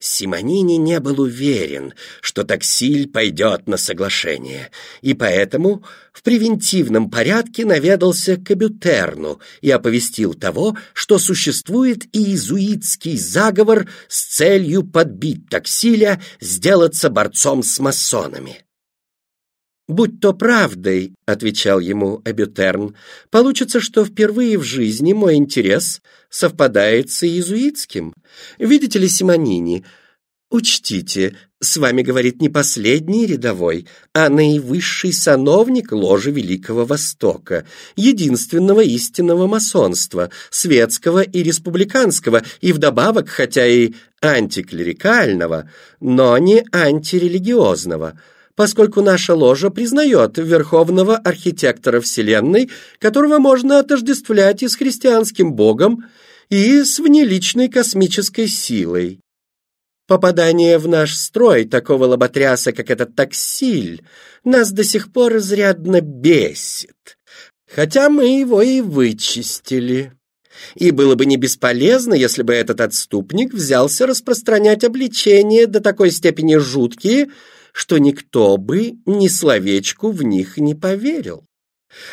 Симонини не был уверен, что таксиль пойдет на соглашение, и поэтому в превентивном порядке наведался к Абютерну и оповестил того, что существует иезуитский заговор с целью подбить таксиля сделаться борцом с масонами. «Будь то правдой», — отвечал ему Абютерн, — «получится, что впервые в жизни мой интерес совпадает с иезуитским. Видите ли, Симонини, учтите, с вами говорит не последний рядовой, а наивысший сановник ложи Великого Востока, единственного истинного масонства, светского и республиканского, и вдобавок, хотя и антиклерикального, но не антирелигиозного» поскольку наша ложа признает верховного архитектора Вселенной, которого можно отождествлять и с христианским богом, и с внеличной космической силой. Попадание в наш строй такого лоботряса, как этот таксиль, нас до сих пор изрядно бесит, хотя мы его и вычистили. И было бы не бесполезно, если бы этот отступник взялся распространять обличения до такой степени жуткие, что никто бы ни словечку в них не поверил.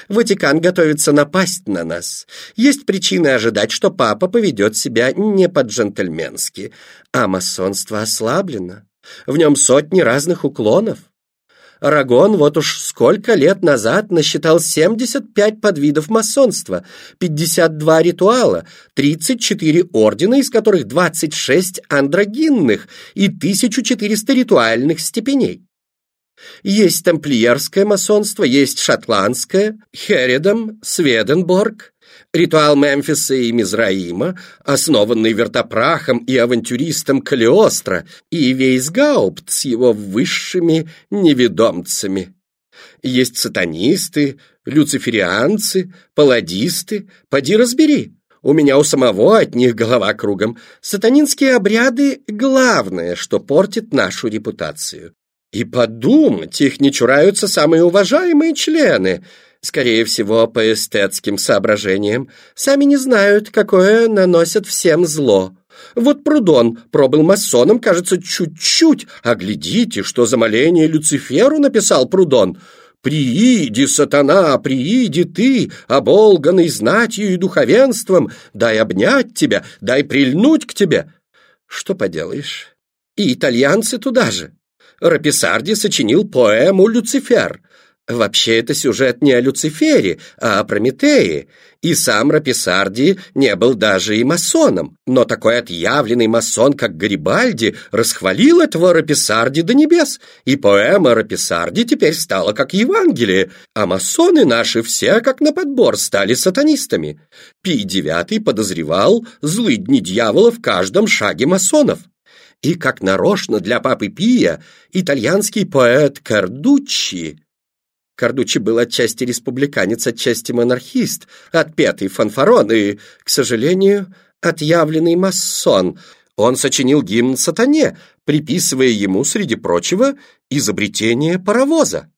Ватикан готовится напасть на нас. Есть причины ожидать, что папа поведет себя не по-джентльменски, а масонство ослаблено. В нем сотни разных уклонов. Рагон вот уж сколько лет назад насчитал 75 подвидов масонства, 52 ритуала, 34 ордена, из которых 26 андрогинных и 1400 ритуальных степеней. Есть тамплиерское масонство, есть шотландское, Хередом, Сведенборг, ритуал Мемфиса и Мизраима, основанный вертопрахом и авантюристом Калиостро, и Вейсгаупт с его высшими неведомцами. Есть сатанисты, люциферианцы, паладисты, поди разбери. У меня у самого от них голова кругом. Сатанинские обряды — главное, что портит нашу репутацию. И подумать, их не чураются самые уважаемые члены, скорее всего, по эстетским соображениям, сами не знают, какое наносят всем зло. Вот Прудон пробыл масоном, кажется, чуть-чуть, а глядите, что за моление Люциферу написал Прудон. «Прииди, сатана, прииди ты, оболганный знатью и духовенством, дай обнять тебя, дай прильнуть к тебе». Что поделаешь? И итальянцы туда же. Раписарди сочинил поэму «Люцифер». Вообще это сюжет не о Люцифере, а о Прометее, и сам Раписарди не был даже и масоном, но такой отъявленный масон, как Гарибальди, расхвалил этого Раписарди до небес, и поэма Раписарди теперь стала как Евангелие, а масоны наши все как на подбор стали сатанистами. Пий девятый подозревал злыдни дьявола в каждом шаге масонов. И, как нарочно для папы Пия, итальянский поэт Кардуччи Кардуччи был отчасти республиканец, отчасти монархист, отпетый фанфарон и, к сожалению, отъявленный масон. Он сочинил гимн сатане, приписывая ему, среди прочего, изобретение паровоза.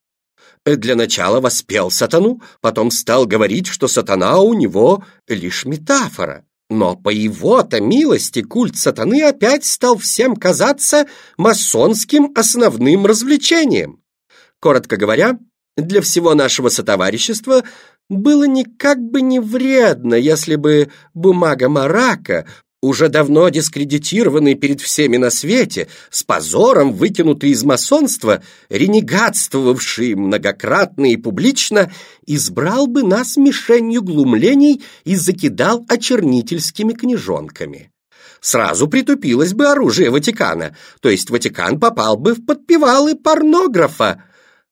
Для начала воспел сатану, потом стал говорить, что сатана у него лишь метафора. Но по его-то милости культ сатаны опять стал всем казаться масонским основным развлечением. Коротко говоря, для всего нашего сотоварищества было никак бы не вредно, если бы бумага Марака уже давно дискредитированный перед всеми на свете, с позором выкинутый из масонства, ренегатствовавший многократно и публично, избрал бы нас мишенью глумлений и закидал очернительскими книжонками. Сразу притупилось бы оружие Ватикана, то есть Ватикан попал бы в подпевалы порнографа.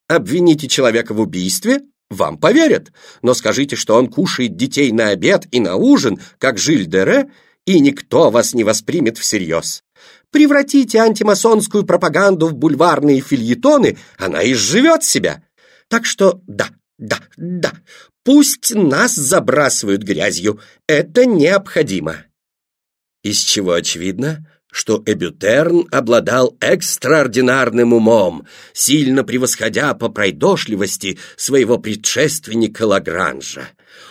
Обвините человека в убийстве, вам поверят, но скажите, что он кушает детей на обед и на ужин, как Жиль Дере, и никто вас не воспримет всерьез. Превратите антимасонскую пропаганду в бульварные фильетоны, она изживет себя. Так что да, да, да, пусть нас забрасывают грязью, это необходимо. Из чего очевидно, что Эбютерн обладал экстраординарным умом, сильно превосходя по пройдошливости своего предшественника Лагранжа.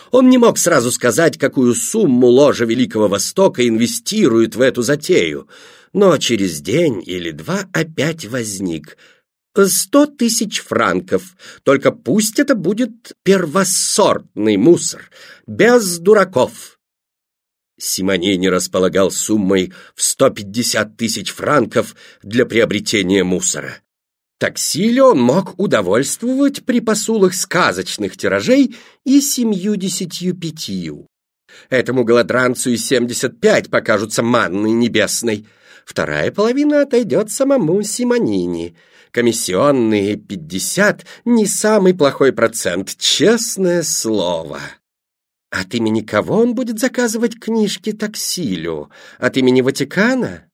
Он не мог сразу сказать, какую сумму ложа Великого Востока инвестирует в эту затею, но через день или два опять возник. Сто тысяч франков, только пусть это будет первосортный мусор, без дураков. Симонини располагал суммой в сто пятьдесят тысяч франков для приобретения мусора. Таксиле он мог удовольствовать при посулах сказочных тиражей и семью-десятью пятью. Этому голодранцу и семьдесят пять покажутся манной небесной. Вторая половина отойдет самому Симонини. Комиссионные пятьдесят — не самый плохой процент, честное слово. От имени кого он будет заказывать книжки таксилю? От имени Ватикана?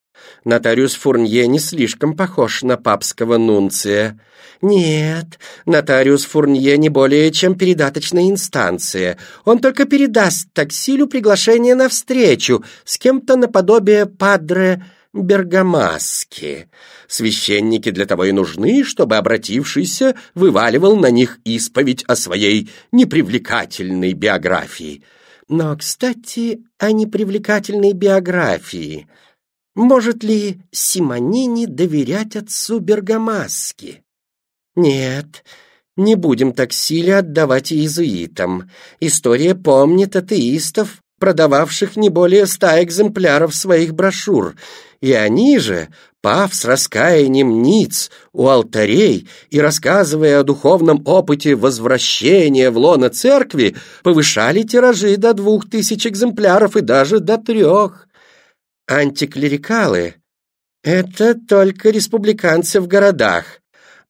Нотариус Фурнье не слишком похож на папского нунция. Нет, нотариус Фурнье не более чем передаточная инстанция. Он только передаст таксилю приглашение на встречу с кем-то наподобие падре Бергамаски. Священники для того и нужны, чтобы обратившийся вываливал на них исповедь о своей непривлекательной биографии. Но, кстати, о непривлекательной биографии — может ли Симонини доверять отцу Бергамаски? Нет, не будем так силе отдавать иезуитам. История помнит атеистов, продававших не более ста экземпляров своих брошюр, и они же, пав с раскаянием ниц у алтарей и рассказывая о духовном опыте возвращения в лоно церкви, повышали тиражи до двух тысяч экземпляров и даже до трех. Антиклерикалы — это только республиканцы в городах,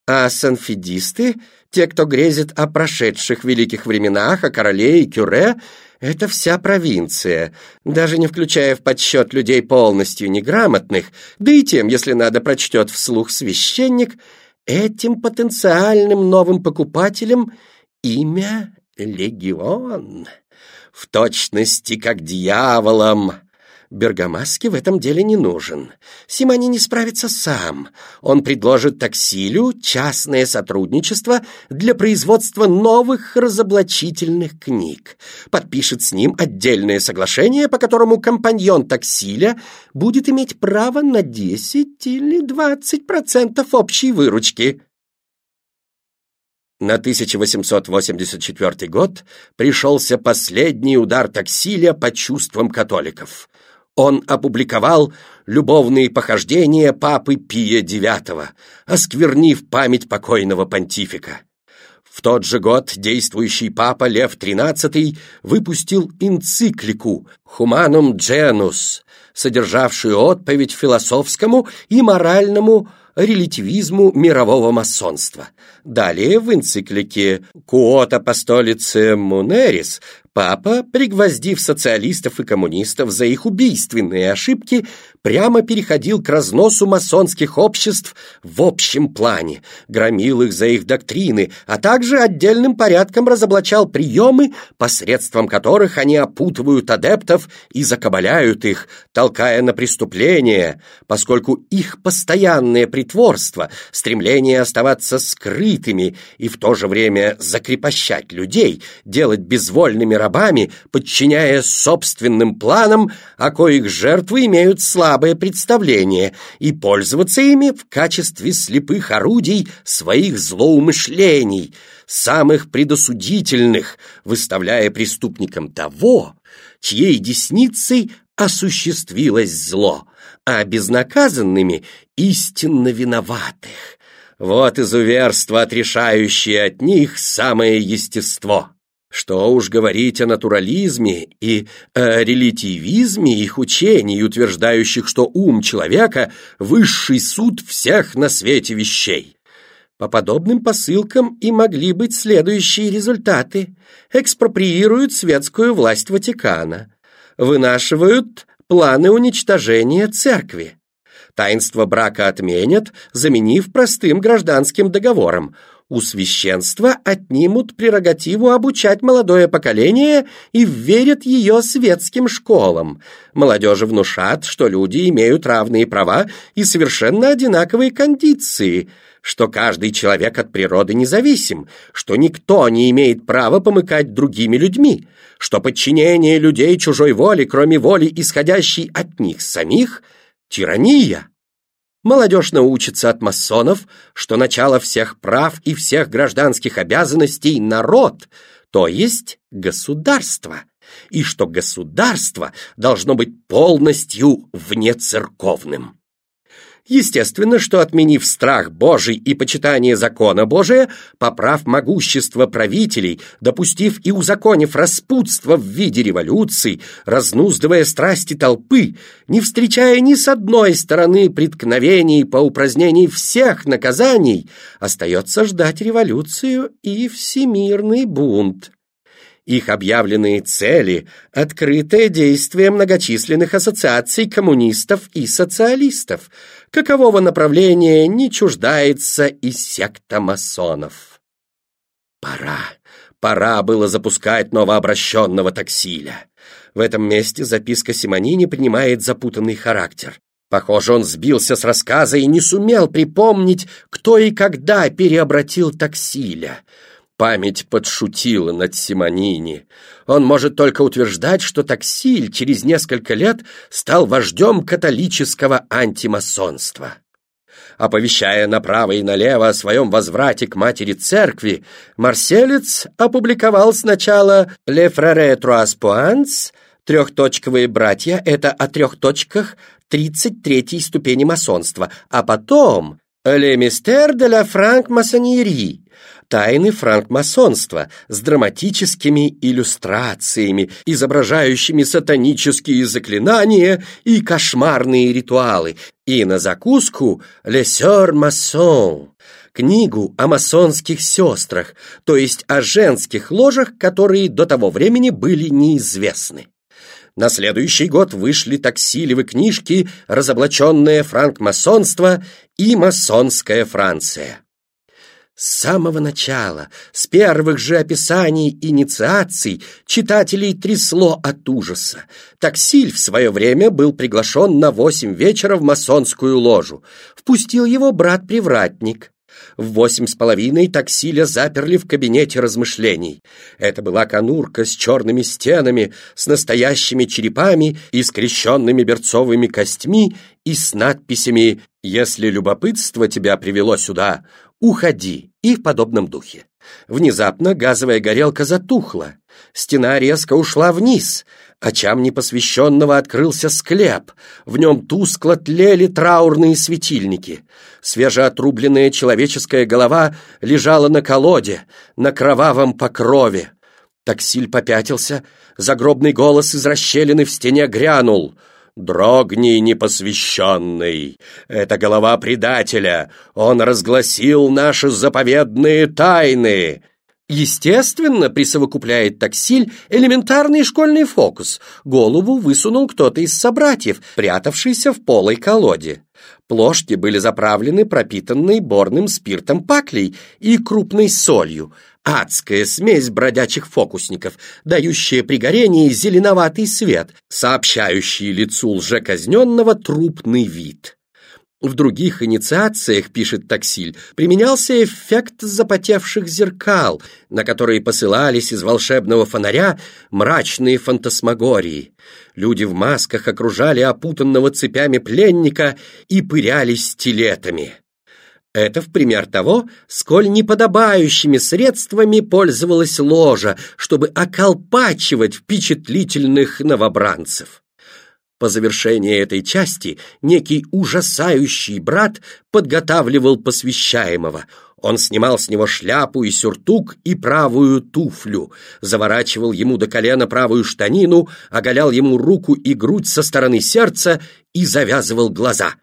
а санфидисты, те, кто грезит о прошедших великих временах, о короле и кюре, это вся провинция, даже не включая в подсчет людей полностью неграмотных, да и тем, если надо, прочтет вслух священник, этим потенциальным новым покупателям имя Легион. В точности, как дьяволом, Бергамаске в этом деле не нужен. Симони не справится сам. Он предложит таксилю частное сотрудничество для производства новых разоблачительных книг. Подпишет с ним отдельное соглашение, по которому компаньон таксиля будет иметь право на 10 или 20% общей выручки. На 1884 год пришелся последний удар таксиля по чувствам католиков он опубликовал любовные похождения папы Пия IX, осквернив память покойного понтифика. В тот же год действующий папа Лев XIII выпустил энциклику «Humanum Genus», содержавшую отповедь философскому и моральному релятивизму мирового масонства. Далее в энциклике «Quod Apostolice Muneris» Папа, пригвоздив социалистов и коммунистов за их убийственные ошибки, прямо переходил к разносу масонских обществ в общем плане, громил их за их доктрины, а также отдельным порядком разоблачал приемы, посредством которых они опутывают адептов и закабаляют их, толкая на преступления, поскольку их постоянное притворство, стремление оставаться скрытыми и в то же время закрепощать людей, делать безвольными рабами, подчиняя собственным планам, о коих жертвы имеют слабое представление, и пользоваться ими в качестве слепых орудий своих злоумышлений, самых предосудительных, выставляя преступникам того, чьей десницей осуществилось зло, а безнаказанными истинно виноватых. Вот изуверство, отрешающее от них самое естество. Что уж говорить о натурализме и о релятивизме их учений, утверждающих, что ум человека – высший суд всех на свете вещей. По подобным посылкам и могли быть следующие результаты. Экспроприируют светскую власть Ватикана, вынашивают планы уничтожения церкви. Таинство брака отменят, заменив простым гражданским договором – у священства отнимут прерогативу обучать молодое поколение и верят ее светским школам. Молодежи внушат, что люди имеют равные права и совершенно одинаковые кондиции, что каждый человек от природы независим, что никто не имеет права помыкать другими людьми, что подчинение людей чужой воле, кроме воли, исходящей от них самих, тирания. Молодежь научится от масонов, что начало всех прав и всех гражданских обязанностей – народ, то есть государство, и что государство должно быть полностью внецерковным. Естественно, что отменив страх Божий и почитание закона Божия, поправ могущество правителей, допустив и узаконив распутство в виде революций, разнуздывая страсти толпы, не встречая ни с одной стороны преткновений по упразднении всех наказаний, остается ждать революцию и всемирный бунт. Их объявленные цели – открытое действие многочисленных ассоциаций коммунистов и социалистов, какового направления не чуждается и секта масонов. Пора, пора было запускать новообращенного таксиля. В этом месте записка Симонини принимает запутанный характер. Похоже, он сбился с рассказа и не сумел припомнить, кто и когда переобратил таксиля – Память подшутила над Симонини. Он может только утверждать, что Таксиль через несколько лет стал вождем католического антимасонства. Оповещая направо и налево о своем возврате к матери церкви, марселец опубликовал сначала «Le Frère Trois Points», «Трехточковые братья» — это о трех точках 33-й ступени масонства, а потом «Le Mystère de la Franc-Maçonnerie», тайны франкмасонства с драматическими иллюстрациями, изображающими сатанические заклинания и кошмарные ритуалы, и на закуску «Лесер масон» книгу о масонских сестрах, то есть о женских ложах, которые до того времени были неизвестны. На следующий год вышли таксилевы книжки «Разоблаченное франкмасонство» и «Масонская Франция». С самого начала, с первых же описаний инициаций, читателей трясло от ужаса. Таксиль в свое время был приглашен на восемь вечера в масонскую ложу. Впустил его брат-привратник. В восемь с половиной таксиля заперли в кабинете размышлений. Это была конурка с черными стенами, с настоящими черепами и скрещенными берцовыми костьми и с надписями «Если любопытство тебя привело сюда, «Уходи» и в подобном духе. Внезапно газовая горелка затухла, стена резко ушла вниз, очам непосвященного открылся склеп, в нем тускло тлели траурные светильники, свежеотрубленная человеческая голова лежала на колоде, на кровавом покрове. Таксиль попятился, загробный голос из расщелины в стене грянул — Дрогни, непосвященный! Это голова предателя! Он разгласил наши заповедные тайны!» Естественно, присовокупляет таксиль элементарный школьный фокус. Голову высунул кто-то из собратьев, прятавшийся в полой колоде. Плошки были заправлены пропитанной борным спиртом паклей и крупной солью. Адская смесь бродячих фокусников, дающая при горении зеленоватый свет, сообщающий лицу лжеказненного трупный вид. В других инициациях, пишет Таксиль, применялся эффект запотевших зеркал, на которые посылались из волшебного фонаря мрачные фантасмагории. Люди в масках окружали опутанного цепями пленника и пырялись стилетами. Это в пример того, сколь неподобающими средствами пользовалась ложа, чтобы околпачивать впечатлительных новобранцев. По завершении этой части некий ужасающий брат подготавливал посвящаемого. Он снимал с него шляпу и сюртук и правую туфлю, заворачивал ему до колена правую штанину, оголял ему руку и грудь со стороны сердца и завязывал глаза.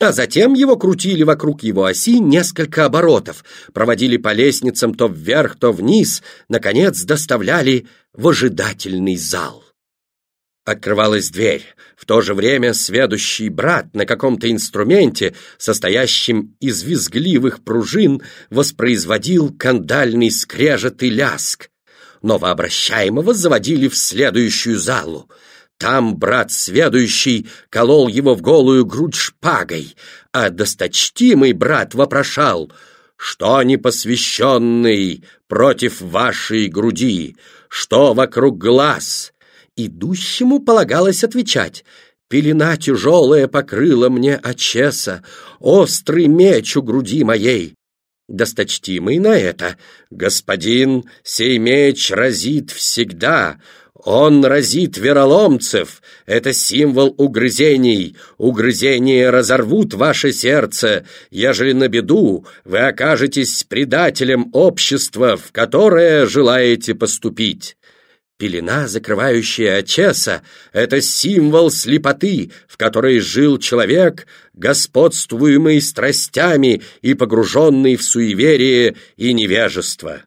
А затем его крутили вокруг его оси несколько оборотов, проводили по лестницам то вверх, то вниз, наконец доставляли в ожидательный зал. Открывалась дверь. В то же время сведущий брат на каком-то инструменте, состоящем из визгливых пружин, воспроизводил кандальный скрежет и ляск. Новообращаемого заводили в следующую залу. Там брат сведущий колол его в голую грудь шпагой, а досточтимый брат вопрошал, «Что непосвященный против вашей груди? Что вокруг глаз?» Идущему полагалось отвечать Пелена тяжелая покрыла мне очеса, Острый меч у груди моей. Досточтимый на это, господин, сей меч разит всегда, он разит вероломцев, это символ угрызений. Угрызения разорвут ваше сердце, ежели на беду вы окажетесь предателем общества, в которое желаете поступить. Пелена, закрывающая Очеса, — это символ слепоты, в которой жил человек, господствуемый страстями и погруженный в суеверие и невежество.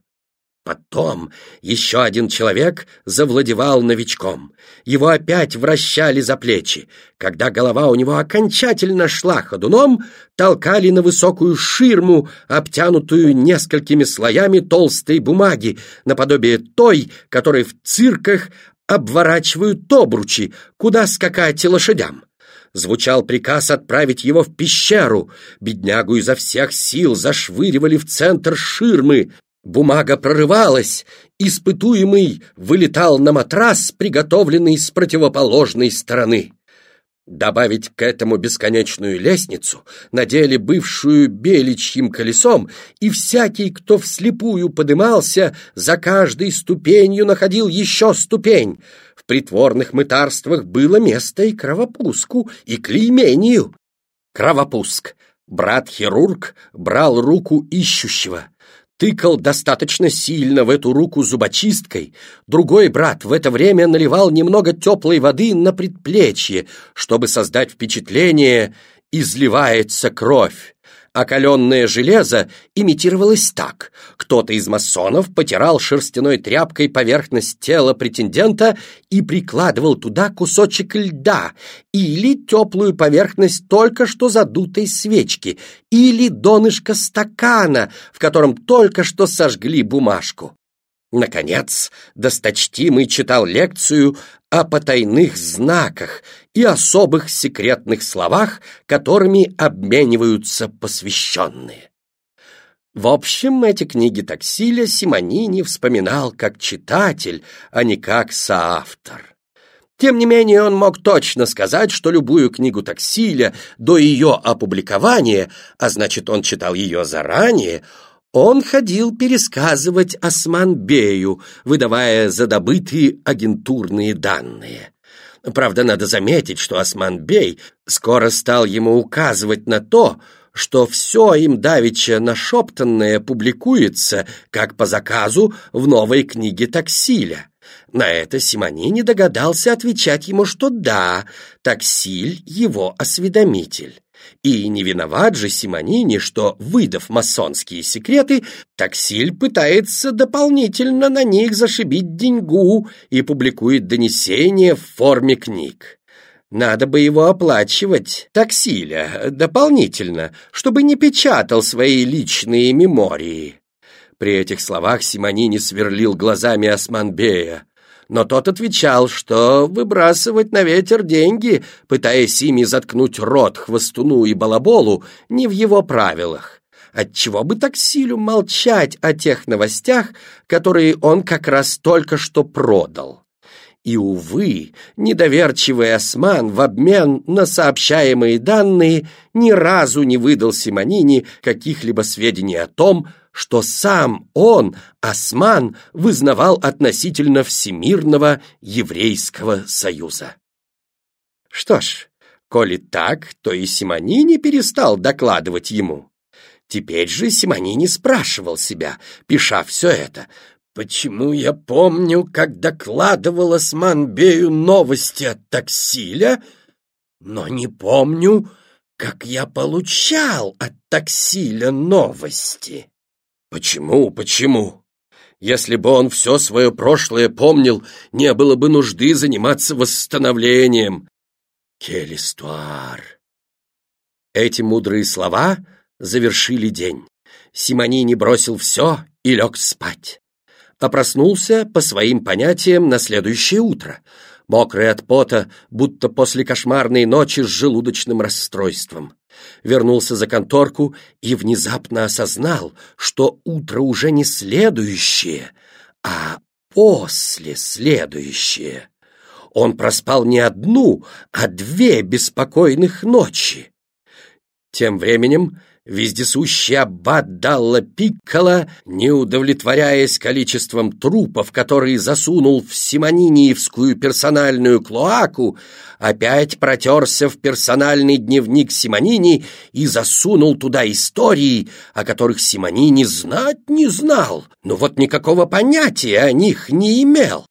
Потом еще один человек завладевал новичком. Его опять вращали за плечи. Когда голова у него окончательно шла ходуном, толкали на высокую ширму, обтянутую несколькими слоями толстой бумаги, наподобие той, которой в цирках обворачивают обручи, куда скакать лошадям. Звучал приказ отправить его в пещеру. Беднягу изо всех сил зашвыривали в центр ширмы. Бумага прорывалась, испытуемый вылетал на матрас, приготовленный с противоположной стороны. Добавить к этому бесконечную лестницу, надели бывшую беличьим колесом, и всякий, кто вслепую подымался, за каждой ступенью находил еще ступень. В притворных мытарствах было место и кровопуску, и клеймению. Кровопуск. Брат-хирург брал руку ищущего тыкал достаточно сильно в эту руку зубочисткой, другой брат в это время наливал немного теплой воды на предплечье, чтобы создать впечатление «изливается кровь». Окаленное железо имитировалось так. Кто-то из масонов потирал шерстяной тряпкой поверхность тела претендента и прикладывал туда кусочек льда или теплую поверхность только что задутой свечки или донышко стакана, в котором только что сожгли бумажку. Наконец, досточтимый читал лекцию о потайных знаках и особых секретных словах, которыми обмениваются посвященные. В общем, эти книги Таксиля Симонини вспоминал как читатель, а не как соавтор. Тем не менее, он мог точно сказать, что любую книгу Таксиля до ее опубликования, а значит, он читал ее заранее, он ходил пересказывать Осман-бею, выдавая за добытые агентурные данные. Правда, надо заметить, что Осман-бей скоро стал ему указывать на то, что все им давеча нашептанное публикуется, как по заказу, в новой книге Таксиля. На это Симонини догадался отвечать ему, что да, Таксиль — его осведомитель. И не виноват же Симонини, что, выдав масонские секреты, Таксиль пытается дополнительно на них зашибить деньгу и публикует донесения в форме книг. Надо бы его оплачивать, таксиля, дополнительно, чтобы не печатал свои личные мемории. При этих словах Симонини сверлил глазами Османбея но тот отвечал, что выбрасывать на ветер деньги, пытаясь ими заткнуть рот хвостуну и балаболу, не в его правилах. Отчего бы так силю молчать о тех новостях, которые он как раз только что продал? И, увы, недоверчивый осман в обмен на сообщаемые данные ни разу не выдал Симонини каких-либо сведений о том, что сам он, осман, вызнавал относительно Всемирного Еврейского Союза. Что ж, коли так, то и Симонини перестал докладывать ему. Теперь же Симонини спрашивал себя, пиша все это, Почему я помню, как докладывал Османбею новости от таксиля, но не помню, как я получал от таксиля новости? Почему, почему? Если бы он все свое прошлое помнил, не было бы нужды заниматься восстановлением. Келистуар. Эти мудрые слова завершили день. Симонини бросил все и лег спать. А проснулся по своим понятиям на следующее утро, мокрый от пота, будто после кошмарной ночи с желудочным расстройством вернулся за конторку и внезапно осознал, что утро уже не следующее, а после следующее. он проспал не одну, а две беспокойных ночи. Тем временем вездесущий аббат Далла Пиккола, не удовлетворяясь количеством трупов, которые засунул в Симониниевскую персональную клоаку, опять протерся в персональный дневник Симонини и засунул туда истории, о которых Симонини знать не знал, но вот никакого понятия о них не имел.